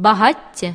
багаття.